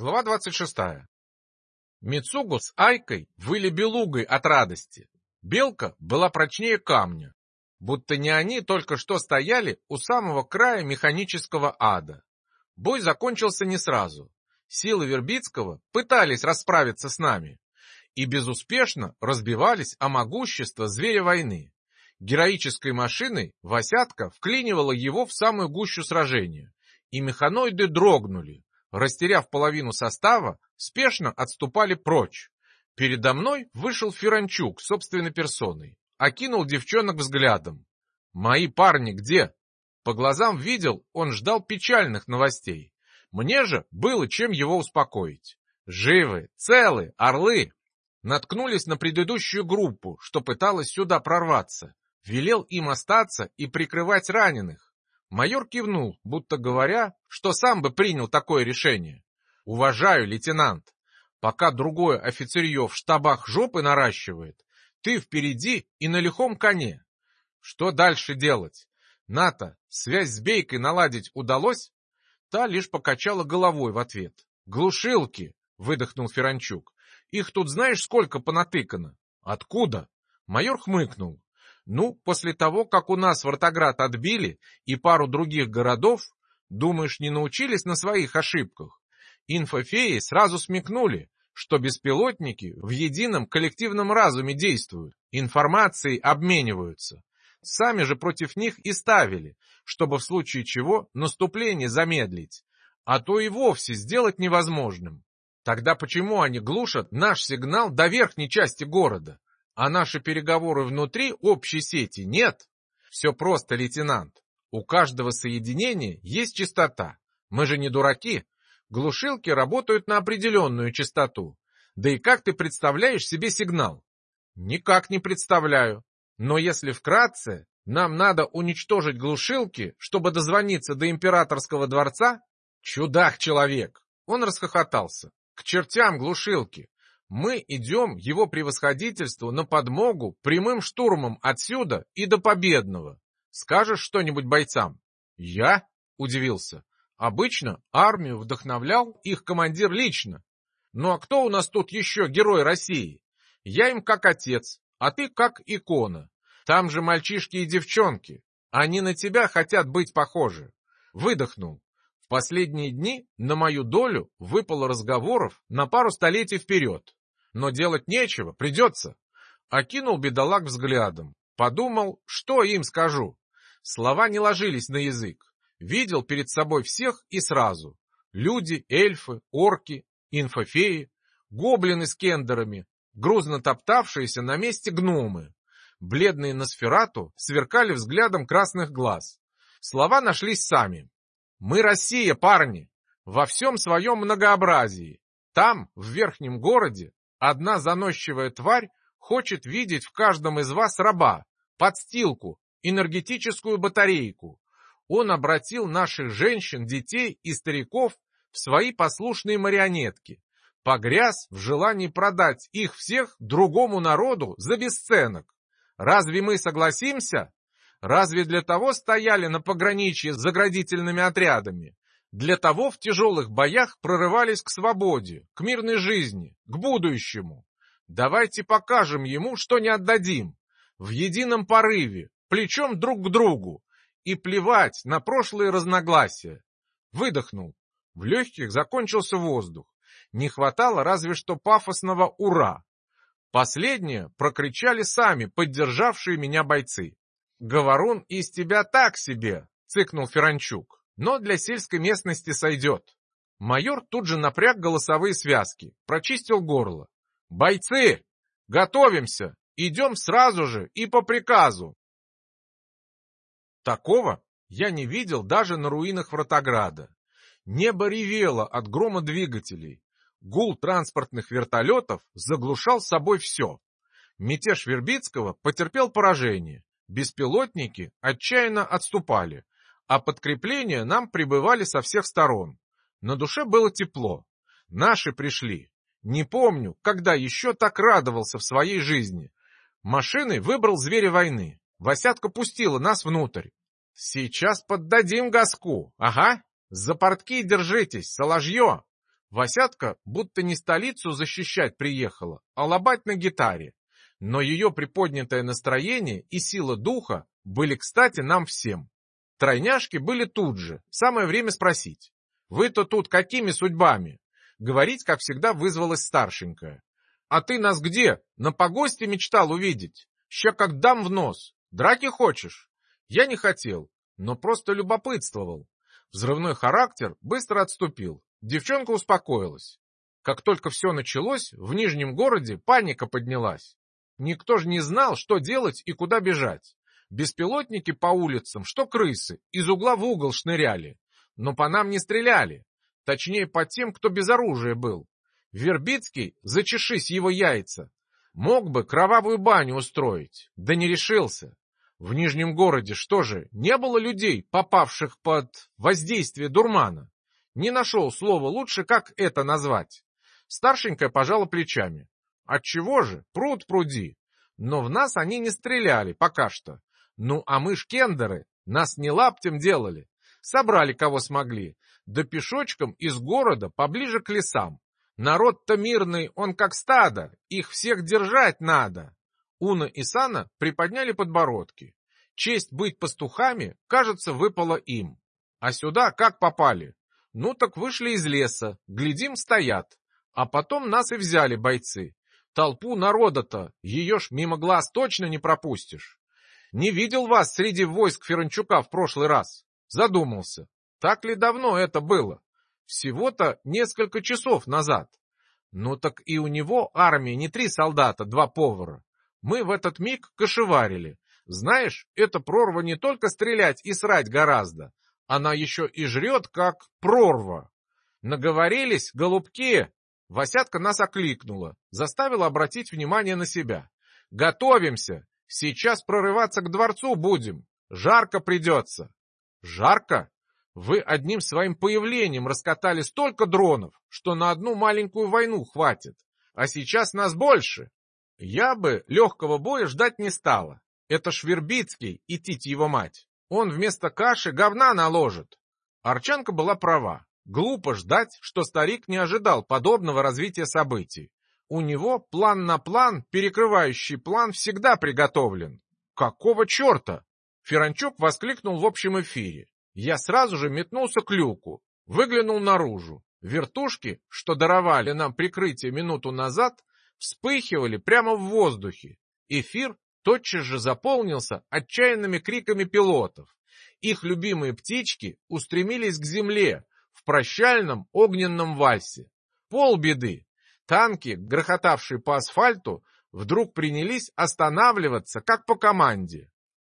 Глава 26. Мицугу с Айкой выли белугой от радости. Белка была прочнее камня, будто не они только что стояли у самого края механического ада. Бой закончился не сразу. Силы Вербицкого пытались расправиться с нами и безуспешно разбивались о могущество зверя войны. Героической машиной Васятка вклинивала его в самую гущу сражения, и механоиды дрогнули, растеряв половину состава, спешно отступали прочь. Передо мной вышел Феранчук собственной персоной, окинул девчонок взглядом. «Мои парни где?» По глазам видел, он ждал печальных новостей. Мне же было чем его успокоить. Живы, целы, орлы. Наткнулись на предыдущую группу, что пыталась сюда прорваться. Велел им остаться и прикрывать раненых. Майор кивнул, будто говоря, что сам бы принял такое решение. «Уважаю, лейтенант. Пока другое офицерье в штабах жопы наращивает, ты впереди и на лихом коне. Что дальше делать? Ната, связь с Бейкой наладить удалось?» Та лишь покачала головой в ответ. «Глушилки!» — выдохнул Феранчук. «Их тут знаешь, сколько понатыкано?» «Откуда?» Майор хмыкнул. Ну, после того, как у нас Вартоград отбили и пару других городов, думаешь, не научились на своих ошибках? Инфофеи сразу смекнули, что беспилотники в едином коллективном разуме действуют, информацией обмениваются. Сами же против них и ставили, чтобы в случае чего наступление замедлить, а то и вовсе сделать невозможным. Тогда почему они глушат наш сигнал до верхней части города? А наши переговоры внутри общей сети нет. Все просто, лейтенант. У каждого соединения есть частота. Мы же не дураки. Глушилки работают на определенную частоту. Да и как ты представляешь себе сигнал? Никак не представляю. Но если вкратце, нам надо уничтожить глушилки, чтобы дозвониться до императорского дворца? Чудак-человек! Он расхохотался. К чертям глушилки! Мы идем его превосходительству на подмогу прямым штурмом отсюда и до победного. Скажешь что-нибудь бойцам? Я? Удивился. Обычно армию вдохновлял их командир лично. Ну а кто у нас тут еще герой России? Я им как отец, а ты как икона. Там же мальчишки и девчонки. Они на тебя хотят быть похожи. Выдохнул. В последние дни на мою долю выпало разговоров на пару столетий вперед но делать нечего, придется. Окинул бедолаг взглядом, подумал, что им скажу. Слова не ложились на язык. Видел перед собой всех и сразу. Люди, эльфы, орки, инфофеи, гоблины с кендерами, грузно топтавшиеся на месте гномы. Бледные Носферату сверкали взглядом красных глаз. Слова нашлись сами. «Мы Россия, парни! Во всем своем многообразии. Там, в верхнем городе, Одна заносчивая тварь хочет видеть в каждом из вас раба, подстилку, энергетическую батарейку. Он обратил наших женщин, детей и стариков в свои послушные марионетки, погряз в желании продать их всех другому народу за бесценок. Разве мы согласимся? Разве для того стояли на пограничье с заградительными отрядами? Для того в тяжелых боях прорывались к свободе, к мирной жизни, к будущему. Давайте покажем ему, что не отдадим. В едином порыве, плечом друг к другу. И плевать на прошлые разногласия. Выдохнул. В легких закончился воздух. Не хватало разве что пафосного «Ура!». Последнее прокричали сами поддержавшие меня бойцы. «Говорун из тебя так себе!» — цыкнул Феранчук но для сельской местности сойдет. Майор тут же напряг голосовые связки, прочистил горло. «Бойцы! Готовимся! Идем сразу же и по приказу!» Такого я не видел даже на руинах Вратограда. Небо ревело от грома двигателей. Гул транспортных вертолетов заглушал собой все. Мятеж Вербицкого потерпел поражение. Беспилотники отчаянно отступали а подкрепления нам прибывали со всех сторон. На душе было тепло. Наши пришли. Не помню, когда еще так радовался в своей жизни. Машиной выбрал зверя войны. Васятка пустила нас внутрь. Сейчас поддадим газку. Ага. За портки держитесь, соложье. Васятка будто не столицу защищать приехала, а лобать на гитаре. Но ее приподнятое настроение и сила духа были кстати нам всем. Тройняшки были тут же, самое время спросить. Вы-то тут какими судьбами? Говорить, как всегда, вызвалась старшенькая. А ты нас где? На погосте мечтал увидеть? Ща как дам в нос. Драки хочешь? Я не хотел, но просто любопытствовал. Взрывной характер быстро отступил. Девчонка успокоилась. Как только все началось, в Нижнем городе паника поднялась. Никто же не знал, что делать и куда бежать. Беспилотники по улицам, что крысы, из угла в угол шныряли. Но по нам не стреляли. Точнее, по тем, кто без оружия был. Вербицкий, зачешись его яйца, мог бы кровавую баню устроить, да не решился. В Нижнем городе что же, не было людей, попавших под воздействие дурмана? Не нашел слова лучше, как это назвать. Старшенькая пожала плечами. Отчего же, пруд пруди. Но в нас они не стреляли пока что. Ну, а мы шкендеры, нас не лаптем делали. Собрали кого смогли, да пешочком из города поближе к лесам. Народ-то мирный, он как стадо, их всех держать надо. Уна и Сана приподняли подбородки. Честь быть пастухами, кажется, выпала им. А сюда как попали? Ну так вышли из леса, глядим, стоят. А потом нас и взяли бойцы. Толпу народа-то, ее ж мимо глаз точно не пропустишь. Не видел вас среди войск Ференчука в прошлый раз. Задумался, так ли давно это было? Всего-то несколько часов назад. Ну так и у него армия не три солдата, два повара. Мы в этот миг кошеварили. Знаешь, эта прорва не только стрелять и срать гораздо, она еще и жрет, как прорва. Наговорились, голубки. Васятка нас окликнула, заставила обратить внимание на себя. Готовимся. Сейчас прорываться к дворцу будем. Жарко придется. Жарко? Вы одним своим появлением раскатали столько дронов, что на одну маленькую войну хватит. А сейчас нас больше. Я бы легкого боя ждать не стала. Это Швербицкий и Тить его мать. Он вместо каши говна наложит. Арчанка была права. Глупо ждать, что старик не ожидал подобного развития событий. У него план на план, перекрывающий план, всегда приготовлен. Какого черта? Феранчук воскликнул в общем эфире. Я сразу же метнулся к люку, выглянул наружу. Вертушки, что даровали нам прикрытие минуту назад, вспыхивали прямо в воздухе. Эфир тотчас же заполнился отчаянными криками пилотов. Их любимые птички устремились к земле в прощальном огненном вальсе. Полбеды. Танки, грохотавшие по асфальту, вдруг принялись останавливаться, как по команде.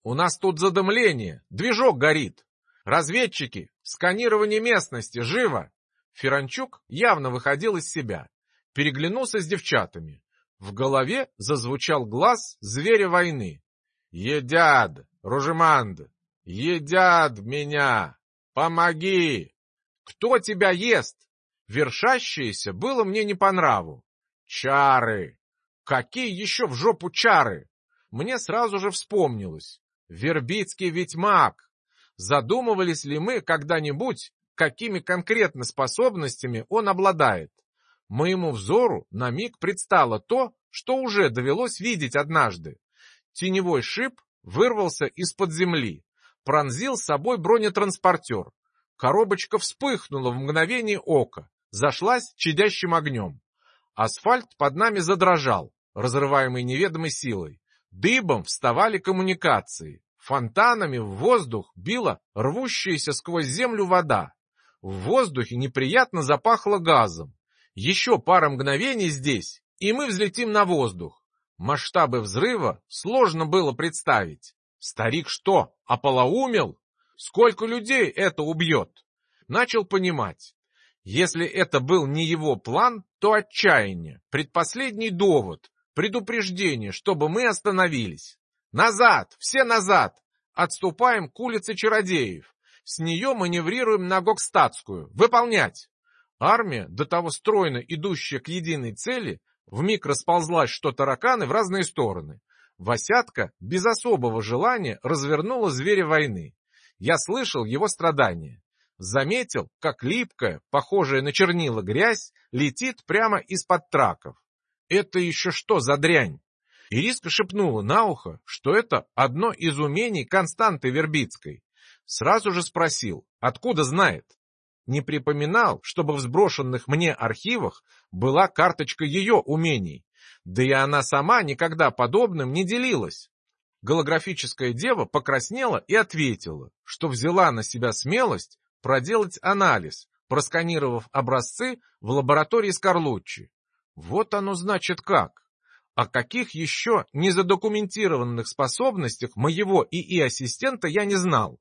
«У нас тут задымление, движок горит. Разведчики, сканирование местности, живо!» Феранчук явно выходил из себя. Переглянулся с девчатами. В голове зазвучал глаз зверя войны. «Едят, Ружеманд! Едят меня! Помоги! Кто тебя ест?» Вершащееся было мне не по нраву. «Чары! Какие еще в жопу чары?» Мне сразу же вспомнилось. Вербицкий ведь маг. Задумывались ли мы когда-нибудь, какими конкретно способностями он обладает? Моему взору на миг предстало то, что уже довелось видеть однажды. Теневой шип вырвался из-под земли, пронзил собой бронетранспортер. Коробочка вспыхнула в мгновение ока, зашлась чадящим огнем. Асфальт под нами задрожал, разрываемый неведомой силой. Дыбом вставали коммуникации. Фонтанами в воздух била рвущаяся сквозь землю вода. В воздухе неприятно запахло газом. Еще пара мгновений здесь, и мы взлетим на воздух. Масштабы взрыва сложно было представить. Старик что, ополоумел? Сколько людей это убьет? Начал понимать. Если это был не его план, то отчаяние, предпоследний довод, предупреждение, чтобы мы остановились. Назад, все назад! Отступаем к улице Чародеев. С нее маневрируем на Гокстатскую. Выполнять! Армия, до того стройно идущая к единой цели, вмиг расползлась, что тараканы, в разные стороны. Васятка без особого желания развернула зверя войны. Я слышал его страдания. Заметил, как липкая, похожая на чернила грязь, летит прямо из-под траков. Это еще что за дрянь? Ириска шепнула на ухо, что это одно из умений Константы Вербицкой. Сразу же спросил, откуда знает. Не припоминал, чтобы в сброшенных мне архивах была карточка ее умений. Да и она сама никогда подобным не делилась. Голографическая дева покраснела и ответила, что взяла на себя смелость проделать анализ, просканировав образцы в лаборатории Скорлуччи. Вот оно значит как. О каких еще незадокументированных способностях моего ИИ-ассистента я не знал.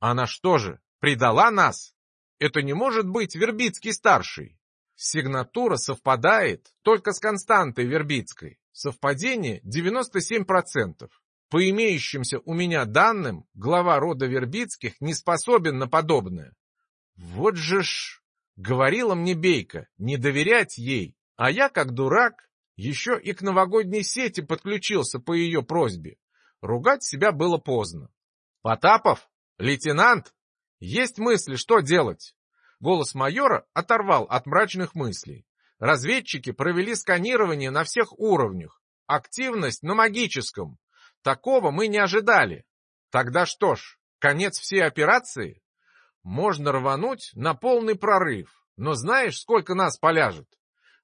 Она что же, предала нас? Это не может быть Вербицкий-старший. Сигнатура совпадает только с константой Вербицкой. Совпадение 97%. По имеющимся у меня данным, глава рода Вербицких не способен на подобное. Вот же ж... Говорила мне Бейка, не доверять ей, а я, как дурак, еще и к новогодней сети подключился по ее просьбе. Ругать себя было поздно. «Потапов? Лейтенант?» Есть мысли, что делать? Голос майора оторвал от мрачных мыслей. Разведчики провели сканирование на всех уровнях. Активность на магическом. Такого мы не ожидали. Тогда что ж, конец всей операции? Можно рвануть на полный прорыв. Но знаешь, сколько нас поляжет?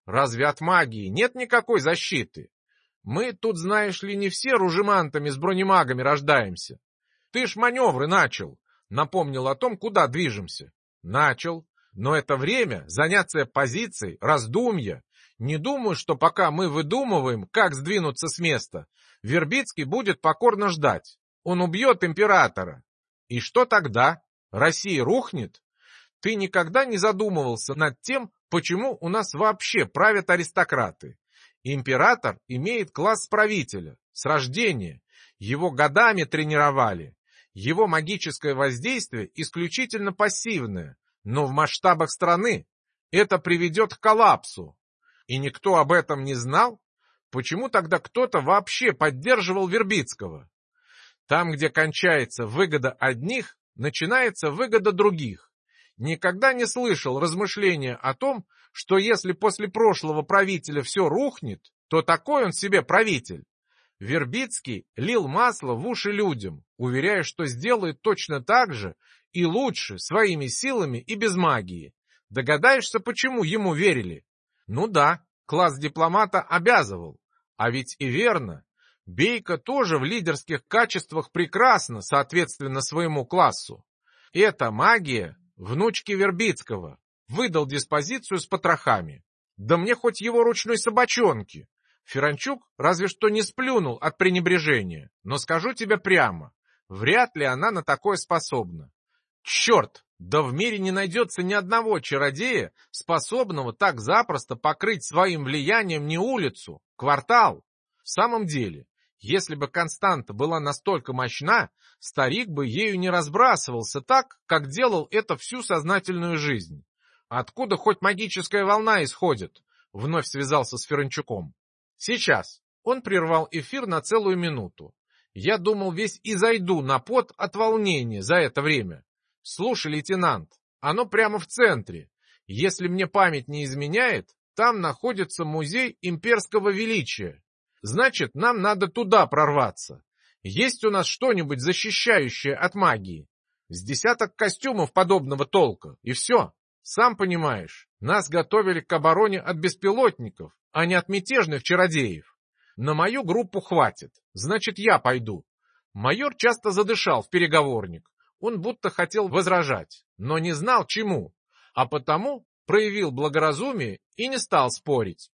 Разве от магии нет никакой защиты? Мы тут, знаешь ли, не все ружемантами с бронемагами рождаемся. Ты ж маневры начал, напомнил о том, куда движемся. Начал. Но это время заняться позицией, раздумья. Не думаю, что пока мы выдумываем, как сдвинуться с места, Вербицкий будет покорно ждать. Он убьет императора. И что тогда? Россия рухнет? Ты никогда не задумывался над тем, почему у нас вообще правят аристократы? Император имеет класс правителя, с рождения. Его годами тренировали. Его магическое воздействие исключительно пассивное, но в масштабах страны это приведет к коллапсу. И никто об этом не знал? Почему тогда кто-то вообще поддерживал Вербицкого? Там, где кончается выгода одних, начинается выгода других. Никогда не слышал размышления о том, что если после прошлого правителя все рухнет, то такой он себе правитель. Вербицкий лил масло в уши людям, уверяя, что сделает точно так же и лучше, своими силами и без магии. Догадаешься, почему ему верили? Ну да, класс дипломата обязывал. А ведь и верно. Бейка тоже в лидерских качествах прекрасно, соответственно своему классу. Это магия внучки Вербицкого. Выдал диспозицию с потрохами. Да мне хоть его ручной собачонки. Феранчук разве что не сплюнул от пренебрежения, но скажу тебе прямо, вряд ли она на такое способна. Черт, да в мире не найдется ни одного чародея, способного так запросто покрыть своим влиянием не улицу, квартал. В самом деле, если бы Константа была настолько мощна, старик бы ею не разбрасывался так, как делал это всю сознательную жизнь. Откуда хоть магическая волна исходит? Вновь связался с Ференчуком. Сейчас. Он прервал эфир на целую минуту. Я думал, весь и зайду на пот от волнения за это время. Слушай, лейтенант, оно прямо в центре. Если мне память не изменяет, там находится музей имперского величия. Значит, нам надо туда прорваться. Есть у нас что-нибудь защищающее от магии? С десяток костюмов подобного толка, и все. Сам понимаешь, нас готовили к обороне от беспилотников, а не от мятежных чародеев. На мою группу хватит, значит, я пойду. Майор часто задышал в переговорник. Он будто хотел возражать, но не знал чему, а потому проявил благоразумие и не стал спорить.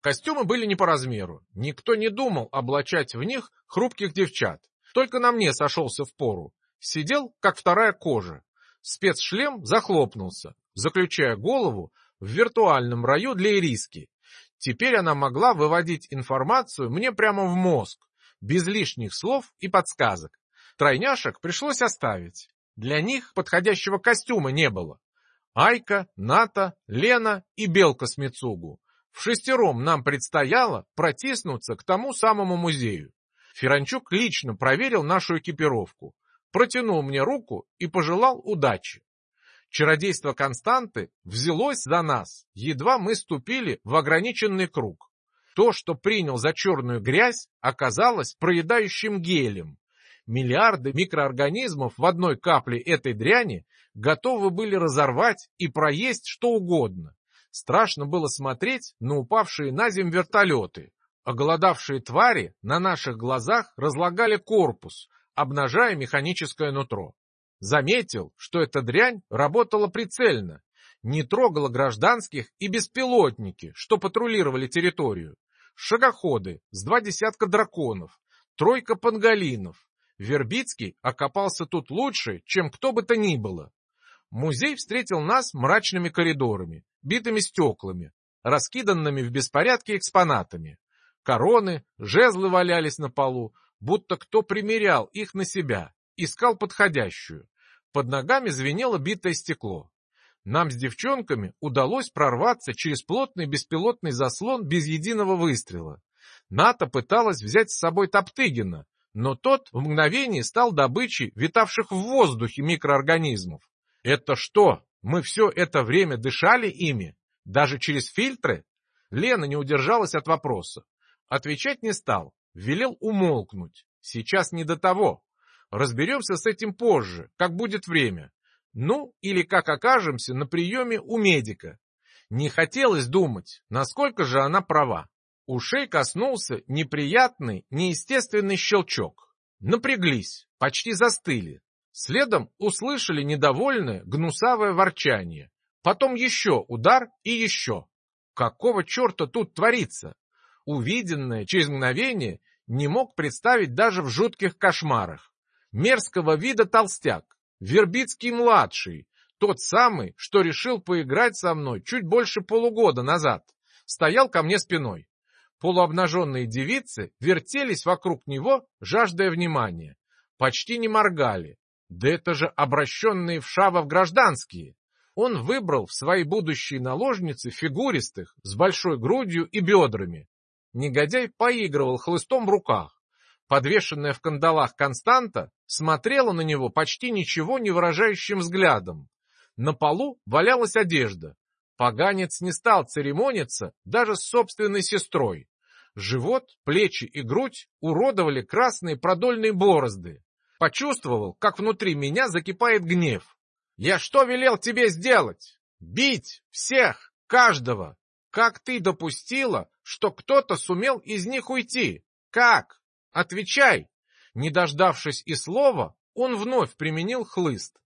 Костюмы были не по размеру. Никто не думал облачать в них хрупких девчат. Только на мне сошелся в пору. Сидел, как вторая кожа. Спецшлем захлопнулся, заключая голову в виртуальном раю для Ириски. Теперь она могла выводить информацию мне прямо в мозг, без лишних слов и подсказок. Тройняшек пришлось оставить. Для них подходящего костюма не было. Айка, Ната, Лена и Белка с Мицугу. В шестером нам предстояло протиснуться к тому самому музею. Феранчук лично проверил нашу экипировку. протянул мне руку и пожелал удачи. Чародейство Константы взялось за нас, едва мы ступили в ограниченный круг. То, что принял за черную грязь, оказалось проедающим гелем. Миллиарды микроорганизмов в одной капле этой дряни готовы были разорвать и проесть что угодно. Страшно было смотреть на упавшие на землю вертолеты. Оголодавшие твари на наших глазах разлагали корпус, обнажая механическое нутро. Заметил, что эта дрянь работала прицельно, не трогала гражданских и беспилотники, что патрулировали территорию. Шагоходы с два десятка драконов, тройка панголинов. Вербицкий окопался тут лучше, чем кто бы то ни было. Музей встретил нас мрачными коридорами, битыми стеклами, раскиданными в беспорядке экспонатами. Короны, жезлы валялись на полу, будто кто примерял их на себя, искал подходящую. Под ногами звенело битое стекло. Нам с девчонками удалось прорваться через плотный беспилотный заслон без единого выстрела. НАТО пыталась взять с собой Топтыгина, но тот в мгновение стал добычей витавших в воздухе микроорганизмов. Это что, мы все это время дышали ими? Даже через фильтры? Лена не удержалась от вопроса. Отвечать не стал, велел умолкнуть. Сейчас не до того. Разберемся с этим позже, как будет время. Ну, или как окажемся на приеме у медика. Не хотелось думать, насколько же она права. Ушей коснулся неприятный, неестественный щелчок. Напряглись, почти застыли. Следом услышали недовольное, гнусавое ворчание. Потом еще удар и еще. Какого черта тут творится? Увиденное через мгновение не мог представить даже в жутких кошмарах. Мерзкого вида толстяк, Вербицкий-младший, тот самый, что решил поиграть со мной чуть больше полугода назад, стоял ко мне спиной. Полуобнаженные девицы вертелись вокруг него, жаждая внимания. Почти не моргали. Да это же обращенные в Шавов гражданские. Он выбрал в свои будущие наложницы фигуристых, с большой грудью и бедрами. Негодяй поигрывал хлыстом в руках. Подвешенная в кандалах Константа смотрела на него почти ничего не выражающим взглядом. На полу валялась одежда. Поганец не стал церемониться даже с собственной сестрой. Живот, плечи и грудь уродовали красные продольные борозды. Почувствовал, как внутри меня закипает гнев. «Я что велел тебе сделать? Бить всех, каждого! Как ты допустила, что кто-то сумел из них уйти? Как? Отвечай!» Не дождавшись и слова, он вновь применил хлыст.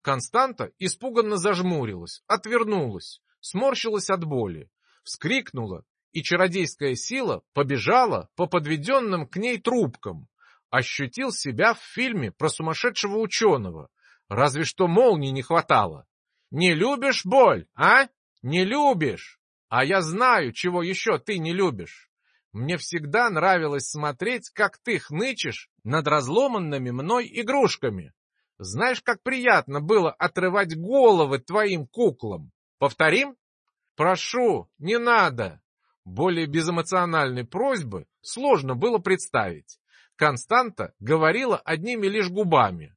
Константа испуганно зажмурилась, отвернулась, сморщилась от боли, вскрикнула, и чародейская сила побежала по подведенным к ней трубкам. Ощутил себя в фильме про сумасшедшего ученого. Разве что молнии не хватало. «Не любишь боль, а? Не любишь? А я знаю, чего еще ты не любишь. Мне всегда нравилось смотреть, как ты хнычешь над разломанными мной игрушками. Знаешь, как приятно было отрывать головы твоим куклам. Повторим? Прошу, не надо. Более безэмоциональной просьбы сложно было представить. Константа говорила одними лишь губами.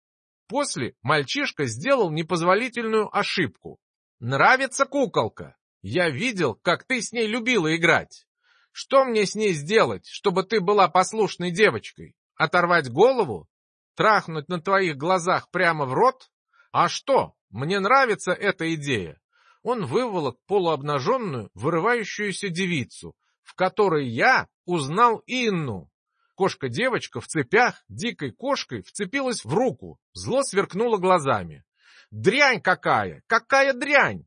После мальчишка сделал непозволительную ошибку. «Нравится куколка? Я видел, как ты с ней любила играть. Что мне с ней сделать, чтобы ты была послушной девочкой? Оторвать голову? Трахнуть на твоих глазах прямо в рот? А что? Мне нравится эта идея. Он выволок полуобнаженную, вырывающуюся девицу, в которой я узнал Инну. Кошка-девочка в цепях, дикой кошкой, вцепилась в руку, зло сверкнула глазами. «Дрянь какая! Какая дрянь!»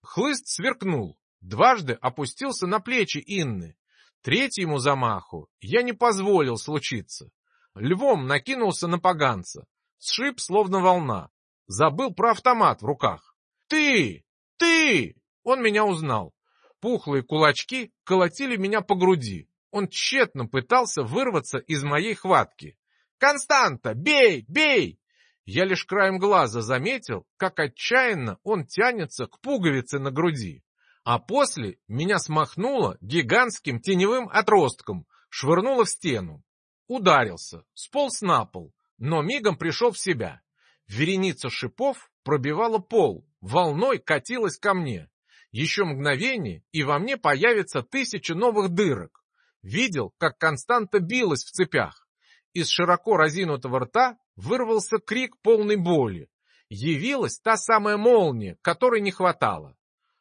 Хлыст сверкнул, дважды опустился на плечи Инны. Третьему замаху я не позволил случиться. Львом накинулся на поганца, сшиб словно волна. Забыл про автомат в руках. «Ты! Ты!» Он меня узнал. Пухлые кулачки колотили меня по груди. Он тщетно пытался вырваться из моей хватки. «Константа, бей, бей!» Я лишь краем глаза заметил, как отчаянно он тянется к пуговице на груди. А после меня смахнуло гигантским теневым отростком, швырнуло в стену. Ударился, сполз на пол, но мигом пришел в себя. Вереница шипов пробивала пол, волной катилась ко мне. Еще мгновение, и во мне появится тысяча новых дырок. Видел, как Константа билась в цепях. Из широко разинутого рта вырвался крик полной боли. Явилась та самая молния, которой не хватало.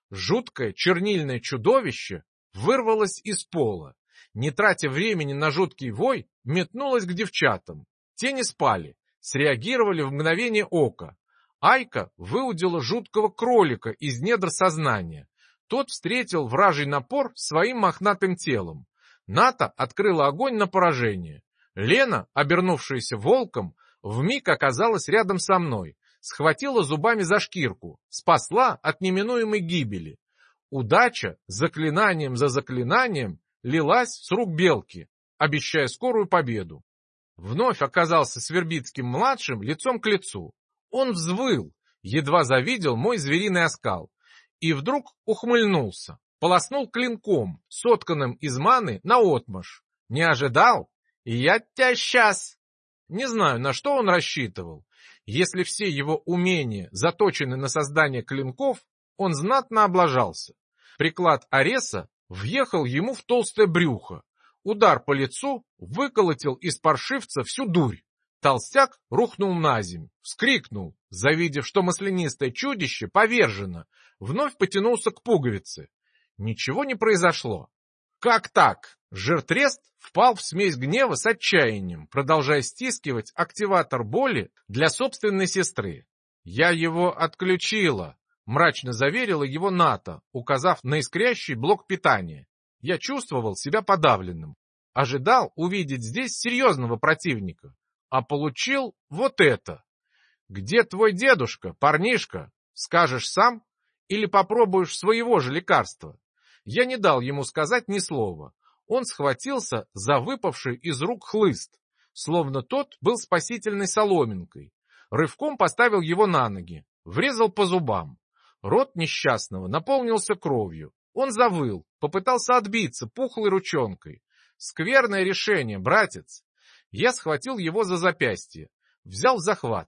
Жуткое чернильное чудовище вырвалось из пола. Не тратя времени на жуткий вой, метнулось к девчатам. Те не спали, среагировали в мгновение ока. Айка выудила жуткого кролика из недр сознания. Тот встретил вражий напор своим мохнатым телом. Ната открыла огонь на поражение. Лена, обернувшаяся волком, вмиг оказалась рядом со мной, схватила зубами за шкирку, спасла от неминуемой гибели. Удача заклинанием за заклинанием лилась с рук белки, обещая скорую победу. Вновь оказался Свербицким-младшим лицом к лицу. Он взвыл, едва завидел мой звериный оскал, и вдруг ухмыльнулся, полоснул клинком, сотканным из маны, наотмашь. Не ожидал? И я тебя сейчас! Не знаю, на что он рассчитывал. Если все его умения заточены на создание клинков, он знатно облажался. Приклад Ареса въехал ему в толстое брюхо. Удар по лицу выколотил из паршивца всю дурь. Толстяк рухнул на земь, вскрикнул, завидев, что маслянистое чудище повержено, вновь потянулся к пуговице. Ничего не произошло. Как так? Жертрест впал в смесь гнева с отчаянием, продолжая стискивать активатор боли для собственной сестры. «Я его отключила», — мрачно заверила его НАТО, указав на искрящий блок питания. Я чувствовал себя подавленным. Ожидал увидеть здесь серьезного противника, а получил вот это. «Где твой дедушка, парнишка? Скажешь сам? Или попробуешь своего же лекарства?» Я не дал ему сказать ни слова. Он схватился за выпавший из рук хлыст, словно тот был спасительной соломинкой. Рывком поставил его на ноги, врезал по зубам. Рот несчастного наполнился кровью. Он завыл, попытался отбиться пухлой ручонкой. Скверное решение, братец. Я схватил его за запястье, взял захват.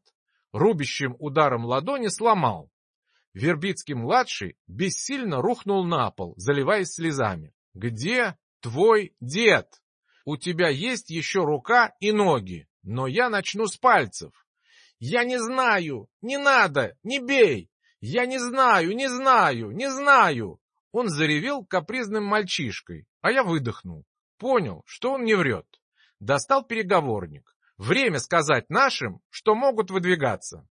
Рубящим ударом ладони сломал. Вербицкий-младший бессильно рухнул на пол, заливаясь слезами. «Где твой дед? У тебя есть еще рука и ноги, но я начну с пальцев». «Я не знаю! Не надо! Не бей! Я не знаю, не знаю, не знаю!» Он заревел капризным мальчишкой, а я выдохнул. Понял, что он не врет. Достал переговорник. Время сказать нашим, что могут выдвигаться.